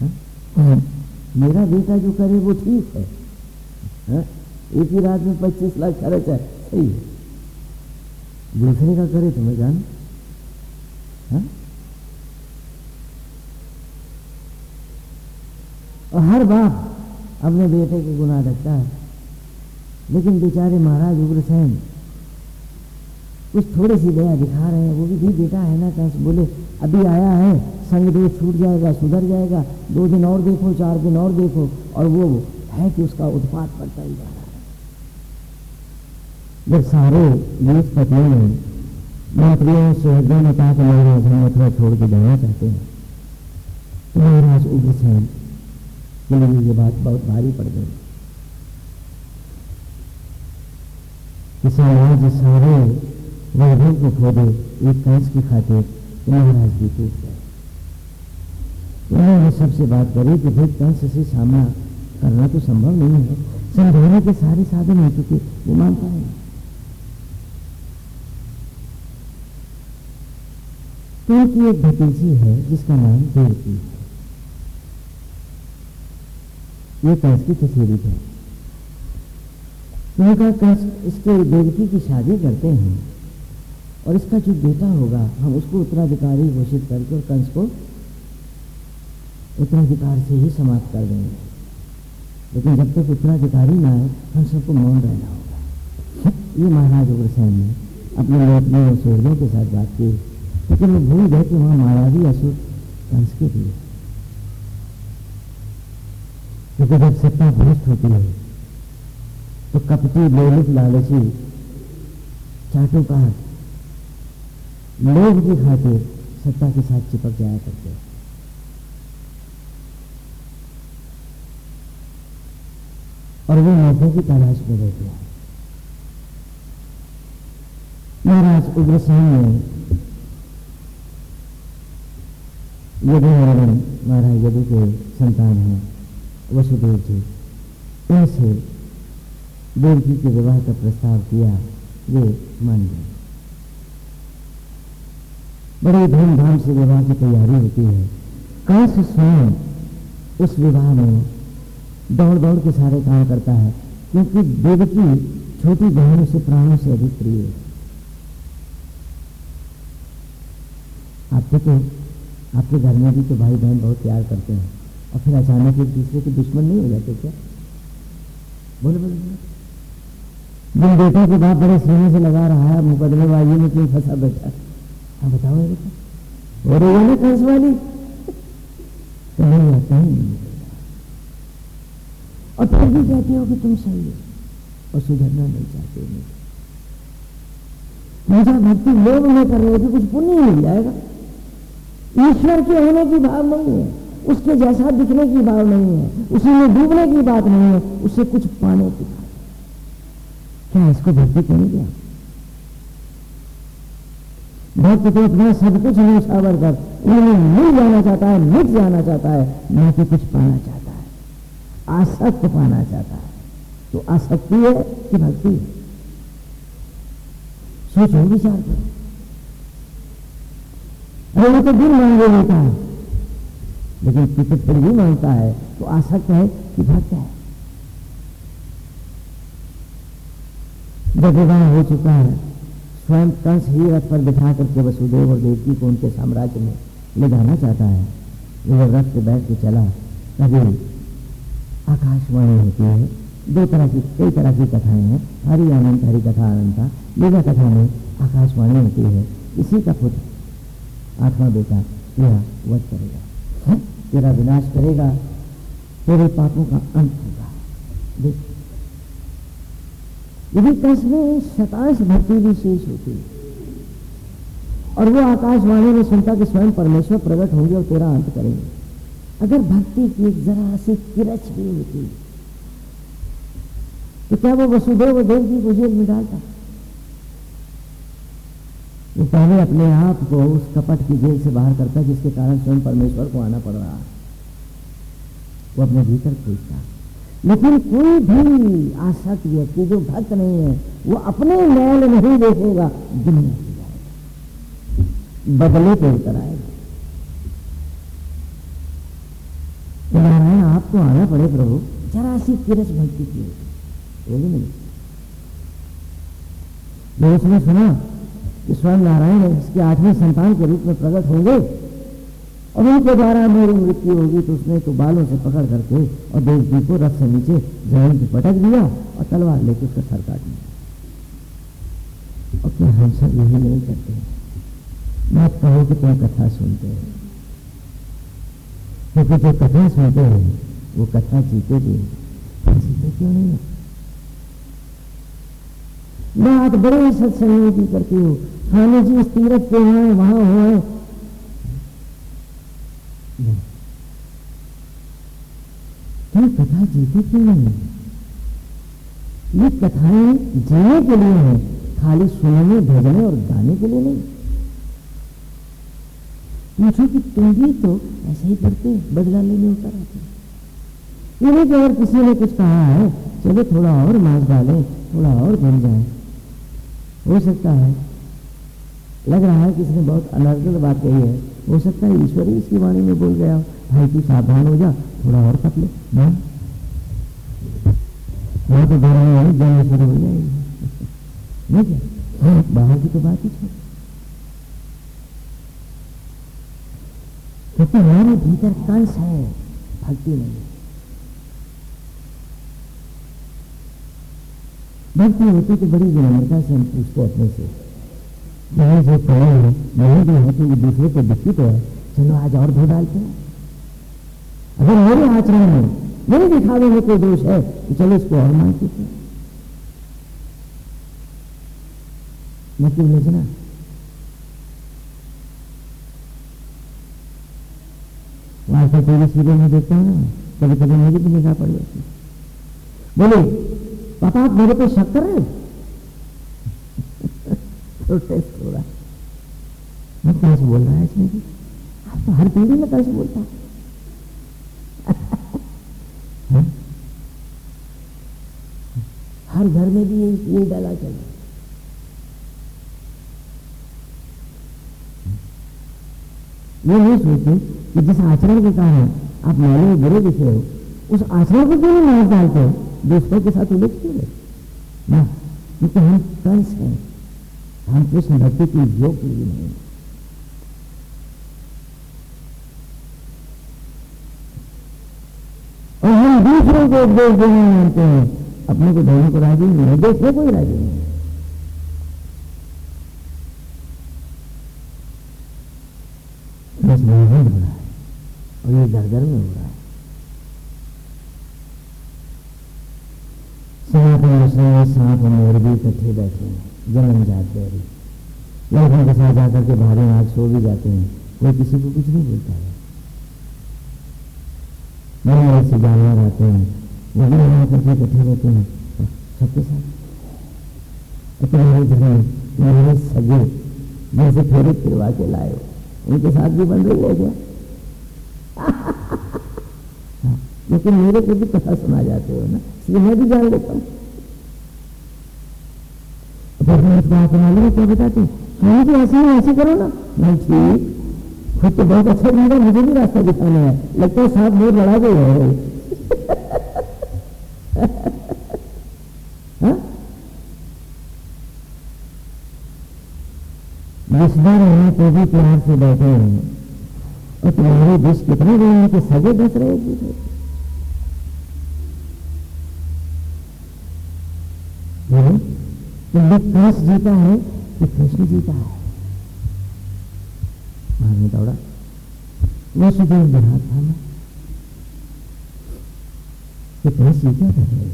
हा? हाँ। मेरा बेटा जो करे वो ठीक है हा? एक ही रात में पच्चीस लाख खर्च है सही है दूसरे का करे तो मैं जान? और हर बाप अपने बेटे के गुनाह रखता है। लेकिन बेचारे महाराज उग्रसेन कुछ थोड़ी सी दया दिखा रहे हैं। वो भी भी बेटा है ना, कैसे? बोले, अभी आया है, संग देह छूट जाएगा, सुधर जाएगा, दो दिन और देखो, चार दिन और देखो। और वो है कि उसका उत्पाद बढ़ता ही जा रहा है। जब सारे बृहस्पतियों ने मंत्रियों से ने कहा कि महाराज हम मथुरा छोड़ के जाना चाहते हैं। तो महाराज उग्रसेन के लिए ये बात बहुत भारी पड़ गई। कि समाज सारे वैभव को खो दे, एक कंस की खातिर महाराज भी टूट गए। उन्होंने सबसे बात करी कि भाई कंस से सामना करना तो संभव नहीं है। समझाने के सारे साधन हो चुके, वो मानता है। उनकी एक भतीजी है, जिसका नाम देवकी है। ये कंस की तस्वीर है उनका कंस, इसके देवकी की शादी करते हैं और इसका जो बेटा होगा, हम उसको उत्तराधिकारी घोषित करके और कंस को उत्तराधिकार से ही समाप्त कर देंगे। लेकिन जब तक उत्तराधिकारी ना आए, हम सबको मौन रहना होगा। ये महाराज उग्रसेन ने अपने अपने सोहरों के साथ बात की। लेकिन वो भूल गए कि वहाँ मायावी असुर कंस के थे क्योंकि जब सत्ता भ्रष्ट होती है तो कपटी लोलुप लालची चाटुकार लोग की खातिर सत्ता के साथ चिपक जाया करते हैं। और वो मौके की तलाश में रहते हैं। महाराज उग्रसेन ने यदि नारायण महाराज यदि के संतान हैं, वसुदेव जी, उनसे देवकी के विवाह का प्रस्ताव किया, वे मान गए। बड़े धूमधाम से विवाह की तैयारी होती है। कंस स्वयं उस विवाह में दौड़ दौड़ के सारे काम करता है? क्योंकि देवकी छोटी बहनों से प्राणों से अधिक प्रिय है। आपके तो आपके घर में भी तो भाई बहन बहुत प्यार करते हैं। और फिर अचानक एक दूसरे के दुश्मन नहीं हो जाते क्या? बोले बोले जिन बेटे के बाप बड़े सीने से लगा रहा है मुकदमेबाजी में क्यों फंसा बैठा? हाँ बताओ बेटा रही है ना कंस वाली? तो नहीं आता ही। और फिर भी कहते हो कि तुम सही हो। और सुधरना नहीं चाहते मुझे भक्ति लोग नहीं कर रहे हो कि कुछ पुण्य मिल जाएगा। ईश्वर के होने की भाव नहीं है। उसके जैसा दिखने की भाव नहीं है। उसी में डूबने की बात नहीं है। उसे कुछ पाने की बात क्या इसको भक्ति कहीं गया? भक्त तो अपना सब कुछ न्यौछावर कर उन्हें मिल जाना चाहता है, मिट जाना चाहता है न कि कुछ पाना चाहता है। आसक्त पाना चाहता है। तो आसक्ति है कि भक्ति है? सोचो विचार करो। वो तो दिन मांगे लेता है लेकिन पिता फिर भी माँगता है तो आसक्त है कि भक्त है। जब विवाह हो चुका है, स्वयं कंस ही रथ पर बिठा करके वसुदेव और देवकी को उनके साम्राज्य में ले जाना चाहता है। वो रथ पे बैठ के चला कभी आकाशवाणी होती है। दो तरह की, कई तरह की कथाएँ हैं। हरि आनंद, हरि कथा अनंता लीला कथा में आकाशवाणी होती है। इसी का पुत्र आत्मा बेटा, तेरा वध करेगा। तेरा विनाश करेगा। तेरे पापों का अंत होगा। देख। यदि कस में शतांश भक्ति भी शेष होती है, और वो आकाशवाणी में सुनता कि स्वयं परमेश्वर प्रकट होंगे और तेरा अंत करेंगे, अगर भक्ति की एक जरा सी किरच भी होती तो क्या वो वसुदेव देव जी को जेल में डालता वो पहले अपने आप को उस कपट की जेल से बाहर करता जिसके कारण स्वयं परमेश्वर को आना पड़ रहा है। वो अपने भीतर खोजता लेकिन कोई भी आसक्त व्यक्ति जो भक्त नहीं है, वो अपने मैल नहीं देखेगा। दुनिया की जाएगा। बदले पे उतर आएगा। तो नारायण, आपको आना पड़े प्रभु। जरा सी तिरस भक्ति की बोले नहीं जो उसने सुना स्वयं नारायण इसके आठवें संतान के रूप में प्रकट होंगे और उनके द्वारा मेरी मृत्यु होगी तो उसने तो बालों से पकड़ करके और देव जी को रथ से नीचे ज़मीन से पटक दिया और तलवार लेके उसका सर काट दिया। और कि हम सब यही नहीं करते? मत कहो कि तुम कथा सुनते हो। क्योंकि जो कथा सुनते हैं, वो कथा जीते भी जीते क्यों नहीं? है बात बड़े सत्संग करती हो। स्वामी जी इस तीरथ पे हुए वहाँ हुए तुम कथा जीते क्यों नहीं? ये कथाएँ जीने के लिए है, खाली सुनने, भजने और गाने के लिए नहीं। पूछो कि तुम भी तो ऐसे ही पढ़ते बदला लेने उतर आते ये नहीं कि अगर किसी ने कुछ कहा है, चलो थोड़ा और मांस डालें, थोड़ा और बन जाए। हो सकता है लग रहा है कि इसने बहुत अनर्गल बात कही है। हो सकता है ईश्वर ही इसकी वाणी में बोल गया भाई तू सावधान हो जा थोड़ा और पक ले। वहाँ तो घर में जन्म शुरू हो जाएगी। नहीं क्या? हाँ, बाहर की तो बात ही छोड़। क्योंकि हमारे भीतर कंस है। भक्ति नहीं। भक्ति होती तो बड़ी विनम्रता से हम पूछते अपने से यही जो कहे हैं। नहीं भी है कि दूसरे को दुखी तो है। चलो आज और धो डालते हैं। अगर मेरे आचरण में मेरे दिखावे में कोई दोष है तो चलो इसको और मान सकते मतलब लेजना आजकल टीवी सीरियल में देखता हूँ ना। कभी कभी मेरी भी निगाह पड़ जाती बोले पापा आप मेरे पे शक कर रहे प्रोटेस्ट हो रहा है मैं कैसे बोल रहा है इसमें भी आप तो हर पीढ़ी में कैसे बोलता है? हर घर में भी ये डाला चला ये नहीं सोचते कि जिस आचरण के कारण आप माले में बुरे दिखे हो उस आचरण को क्यों नहीं मार डालते हो? दोस्तों के साथ उलझ क्यों ना क्योंकि हम कंस हैं। हम कृष्ण भक्ति के योग्य ही। नहीं और हम दूसरों को उपदेश देने मानते हैं। अपने को देने को राज़ी नहीं है देखने को ही राज़ी नहीं। हो रहा है, और ये घर में हो रहा है। सनातन मुस्लिम सांप मोर भी इकट्ठे बैठे हैं। जन्म जाते हैं लड़कों के साथ जाकर के भारी हाथ सो भी जाते हैं। कोई किसी को कुछ नहीं बोलता है। बड़े ऐसे जानवर आते हैं। वो भी वहाँ करके इकट्ठे रहते हैं। सबके साथ। तुम्हारे घर में तुम्हारे सगे। जैसे फेरे फिरवा के लाए उनके साथ भी बन रही है क्या लेकिन मेरे को भी कथा सुना जाते हो ना? इसलिए मैं भी जान लेता हूँ। क्या बताते स्वामी जी ऐसे ही ऐसे करो ना ठीक खुद तो बहुत अच्छा मुझे भी रास्ता दिखाना है लगता है साथ मोर लड़ा गए है रिश्तेदार रहने तो भी प्यार से बैठे हैं और तुम्हारे देश कितने गए हैं कि सगे दस रहे थे तो कंस जीता है कि कृष्ण जीता है। मारने दौड़ा वो सुदेव बढ़ा था ना? कि कंस जीता कर रहे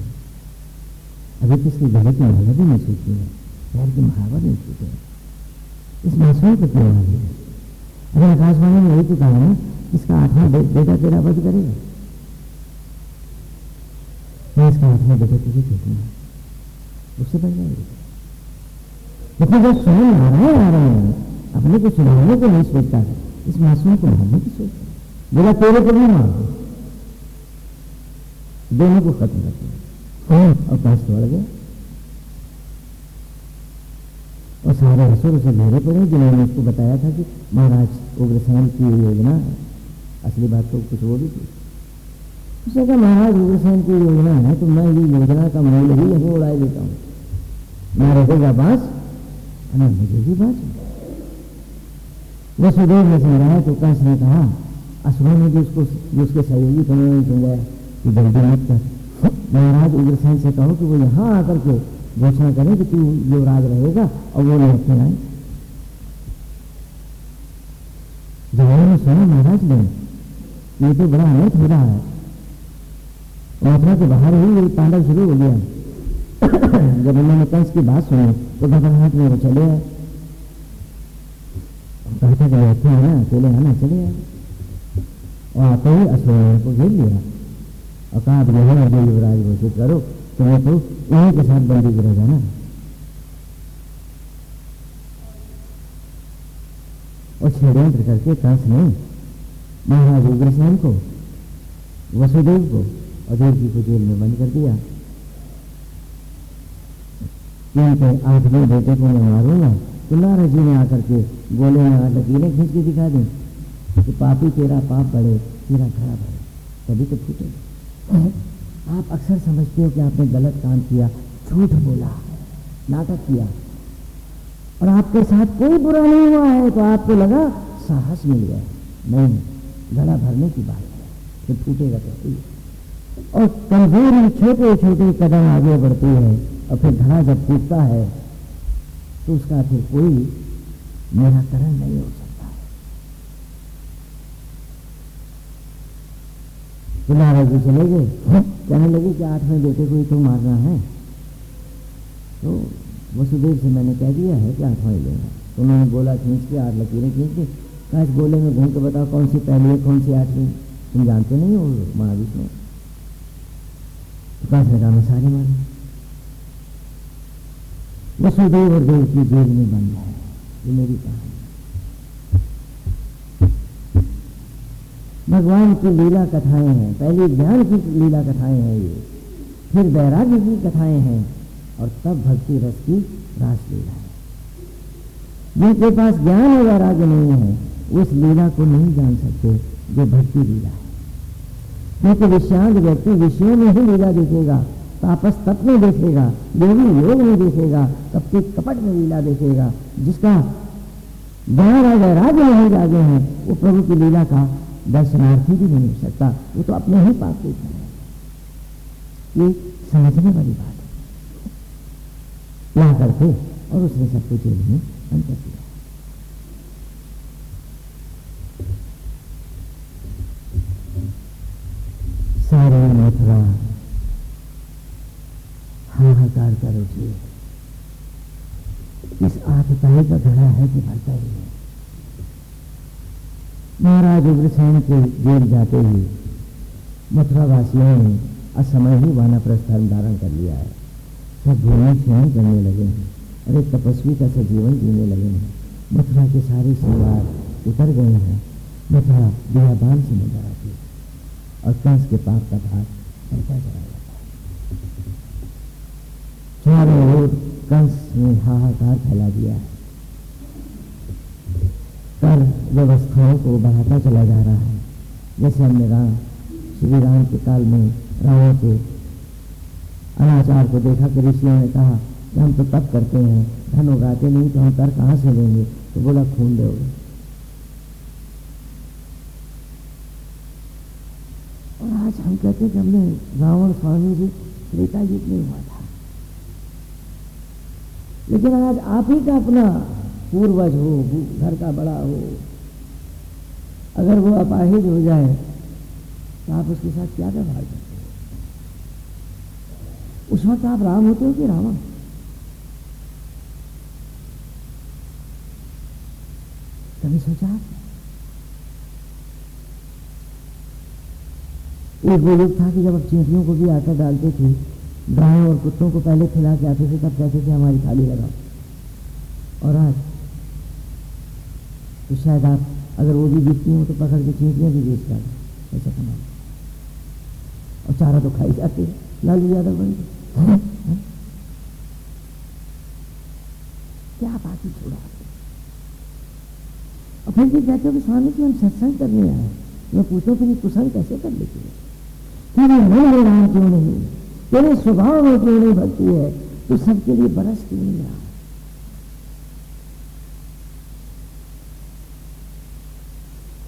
अभी इसकी गलत माला भी नहीं सूखी है। प्यार की महावर नहीं सूखे इस मासूम को क्यों आ गया अगर आकाशवाणी में यही तो कहा ना, इसका आठवां बेटा तेरा वध करेगा। मैं इसका आठवां बेटा तुझे फेंकूँगा उससे बढ़ जाएगा। लेकिन जब स्वयं नारायण आ रहे हैं, अपने को सुधारने को नहीं सोचता है, इस मासूम को मारने की सोचता है। बोला, तेरे को नहीं मार दोनों को खत्म कर दिया। और पास दौड़ गया। और सारे असुर उसे घेरे पड़े जिन्होंने उसको बताया था कि महाराज उग्रसेन की योजना है। असली बात तो कुछ वो भी थी। उसने कहा, महाराज उग्रसेन की योजना है तो मैं ये योजना का मूल ही उड़ा देता हूँ। मैं रहेगा बास मुझे भी बास वसुदेव ने समझाया तो कंस ने कहा असुरों ने भी उसको उसके सहयोगी थे उन्होंने समझाया कि जल्दी मत कर। महाराज उग्रसेन से कहो कि वो यहाँ आकर के घोषणा करें कि तू युवराज रहेगा और वो लोग आए। जवान ने सुना, महाराज ने ये तो बड़ा अनर्थ हो। रहा है मथुरा के बाहर ही ये तांडव शुरू हो गया। जब उन्होंने कंस की बात सुनी तो घबराहट में वो चले आए। कहते चले अच्छे है ना? अकेले है ना? चले आए। और आते ही अश्वनी को घेर लिया। और कहा आप यही अजय युवराज घोषित करो तो वो तो उन्हीं के साथ बंदी गिरेगा ना? और षड्यंत्र करके कंस ने महाराज उग्रसेन को, वसुदेव को और जी को जेल में बंद कर दिया। क्योंकि आठवें बेटे को मैं मारूँगा तो नारद जी ने आकर के बोले लकीरें खींच के दिखा दें। कि पापी तेरा पाप बढ़े तेरा खड़ा बढ़े तभी तो फूटे। आप अक्सर समझते हो कि आपने गलत काम किया, झूठ बोला, नाटक किया। और आपके साथ कोई बुरा नहीं हुआ है तो आपको लगा साहस मिल गया। नहीं, गला भरने की बात है, फिर फूटेगा तो और कमज़ोरी छोटे छोटे कदम आगे बढ़ती है। और फिर घड़ा जब फूटता है तो उसका फिर कोई निराकरण नहीं हो सकता है। तो महाराज जी चले गए। कहने लगे कि आठवें बेटे को ही तो मारना है। तो वसुदेव से मैंने कह दिया है कि आठवां ही लेगा तो उन्होंने बोला, खींच के आठ लकीरें खींच के, कहा गोले में घूम के बताओ कौन सी पहली है, कौन सी आठवीं। तुम जानते नहीं हो महाविष्णु? तो कहा सारी मारी। वसुदेव और देव की जेल में बंद है ये मेरी कहानी भगवान की लीला कथाएँ हैं। पहले ज्ञान की लीला कथाएँ हैं ये। फिर वैराग्य की कथाएँ हैं और तब भक्ति रस की रास लीला है। जिनके पास ज्ञान और वैराग्य नहीं है, उस लीला को नहीं जान सकते जो भक्ति लीला है। क्योंकि विषांत व्यक्ति विषयों में ही लीला देखेगा। तापस तप में देखेगा योगी योग में देखेगा तब कपटी कपट में लीला देखेगा, जिसका और वैराग्य नहीं जागे हैं, वो प्रभु की लीला का दर्शनार्थी भी नहीं हो सकता। वो तो अपने ही पाप देख रहे ये समझने वाली बात है। ला करके और उसने सबको जेल में बंद कर दिया। सारे मथुरा हाहाकार कर उठी इस आतताई का घड़ा है कि भरता ही है। महाराज उग्रसेन के जेल जाते ही मथुरा वासियों ने असमय ही वानाप्रस्थ धर्म धारण कर लिया है। सब भूमि क्षण करने लगे हैं एक तपस्वी का सजीवन जीने लगे हैं। मथुरा के सारे श्रृंगार उतर गए हैं। मथुरा बियाबान से नज़र आती है और कंस के पाप का भाग जाता है। चारों ओर कंस ने हाहाकार फैला दिया है। कर व्यवस्थाओं को बढ़ाता चला जा रहा है। जैसे हमने राम श्री राम के काल में रावण के अनाचार को देखा कि ऋषियों ने कहा, कि हम तो तब करते हैं, धन उगाते नहीं तो हम कर कहाँ से लेंगे? तो बोला, खून दोगे और आज हम कहते हैं कि हमने रावण, स्वामी जी त्रेता युग में हुआ था। लेकिन आज आप ही का अपना पूर्वज हो, घर का बड़ा हो, अगर वो अपाहिज हो जाए तो आप उसके साथ क्या व्यवहार करते हो? उस वक्त आप राम होते हो कि रावण? कभी सोचा एक वो युग था कि जब अब चींटियों को भी आटा डालते थे गायों और कुत्तों को पहले खिला के आते थे, तब कहते थे हमारी थाली लगाओ। और आज तो शायद आप अगर वो भी बिकती हो तो पकड़ के चींटियाँ भी बेच डालो, ऐसा कमा और चारा तो खाई जाती है, लालू यादव बन क्या बात ही छोड़ा और फिर भी कहते हो कि स्वामी जी, हम सत्संग करने आए मैं पूछो कि कुशल कैसे कर लेती है? मन में राम क्यों नहीं? तेरे स्वभाव में क्यों भक्ति है? तो सबके लिए बरस क्यों नहीं रहा?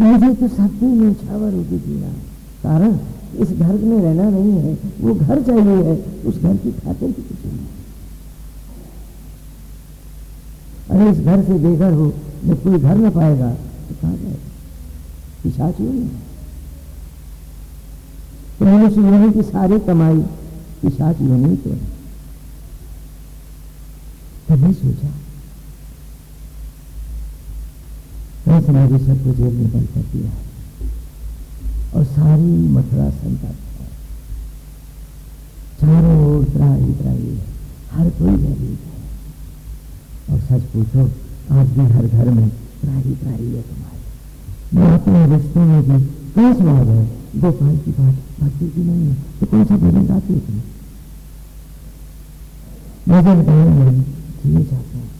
मुझे तो सबके न्यौछावर होती जीना कारण, इस घर में रहना नहीं है। वो घर चाहिए है। उस घर की खातिर भी कुछ नहीं। अरे, इस घर से बेघर हो, जब कोई घर न पाएगा तो कहाँ जाएगा? पिछाच ही। नहीं तो मनुष्य योनि की सारी कमाई पिशाच योनि तो है तभी सोचा कंस ने ऋषभ को जेल में बंद कर दिया और सारी मथुरा है चारों ओर त्राही त्राही, हर कोई भयभीत है और सच पूछो, आज भी हर घर में त्राही त्राही है तुम्हारे। मैं अपने रिश्तों में भी कई स्वाद है? गोपाल की बात भक्ति की नहीं है। तो कौन सा भजन गाती है तुम्हें? भजन गाने में जिए जाते हैं